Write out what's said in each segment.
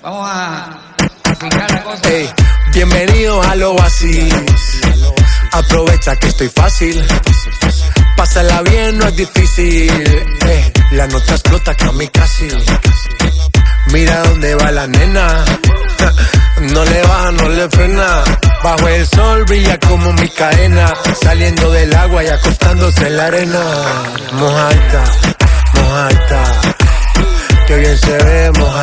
Vamos a, a la cosa. Hey, bienvenidos al oasis. Aprovecha que estoy fácil. Pásala bien, no es difícil. La nota explota casi. Mira dónde va la nena. No le baja, no le frena. Bajo el sol brilla como mi cadena. Saliendo del agua y acostándose en la arena. Mojaita, mojaita. Que bien se ve, mojaita.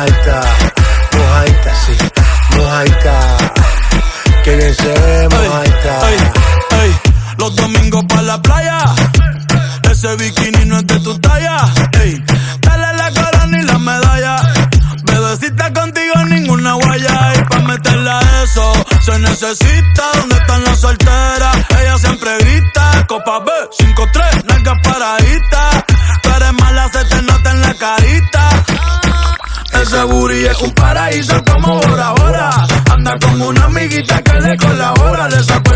Los domingos para la playa. Ese bikini no es de tu talla. Ey, dale la cara ni la medalla. Bebecita contigo ninguna guaya. Y pa' meterla a eso se necesita. ¿Dónde están las solteras? Ella siempre grita. Copa B, 5-3, nalgas paraditas. Tú eres mala, se te nota en la carita. Ese booty es un paraíso como ahora ahora. Anda con una amiguita que le colabora. Le saco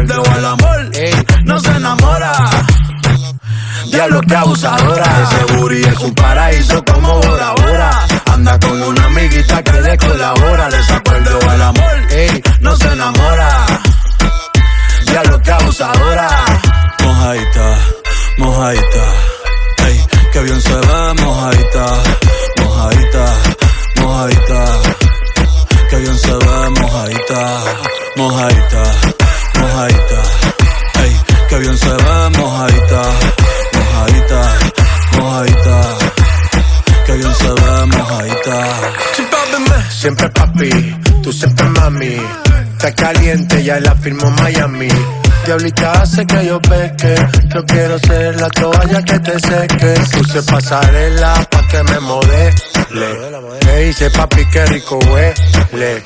Diablo que abusadora. Ese booty es un paraíso como ahora ahora. Anda con una amiguita que le colabora. Le saco el dedo al amor. No se enamora. Diablo que abusadora. Mojaita, mojaita. Papi, tú siempre mami. Está caliente, ya la firmó Miami. Diablita hace que yo peque. Yo quiero ser la toalla que te seque. Puse pasarela pa' que me modele. Me dice papi que rico huele.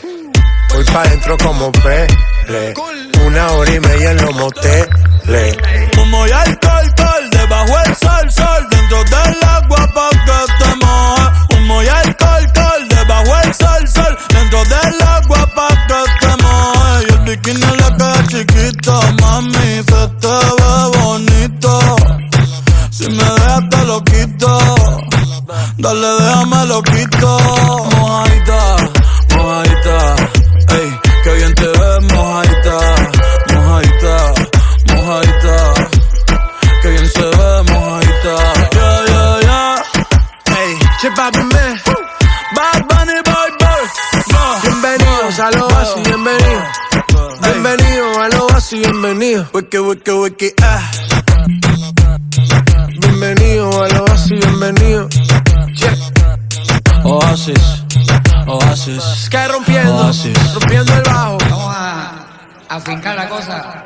Voy pa' dentro como pele. Una hora y media en los moteles. Como ya dale déjame lo quito. Mojadita, mojadita, ey, que bien te ves, mojadita, mojadita, mojadita, que bien se ve, mojadita. Yeah, yeah, yeah. Ey, che papi me. Bad Bunny, boy, boy. Bienvenidos a los oasis, bienvenidos. Bienvenidos a los oasis, bienvenidos. Wiki, wiki, wiki, ah. Bienvenidos a los oasis, bienvenidos. Oasis, Oasis. Sky rompiendo, Oasis. rompiendo el bajo. Vamos a afincar la cosa.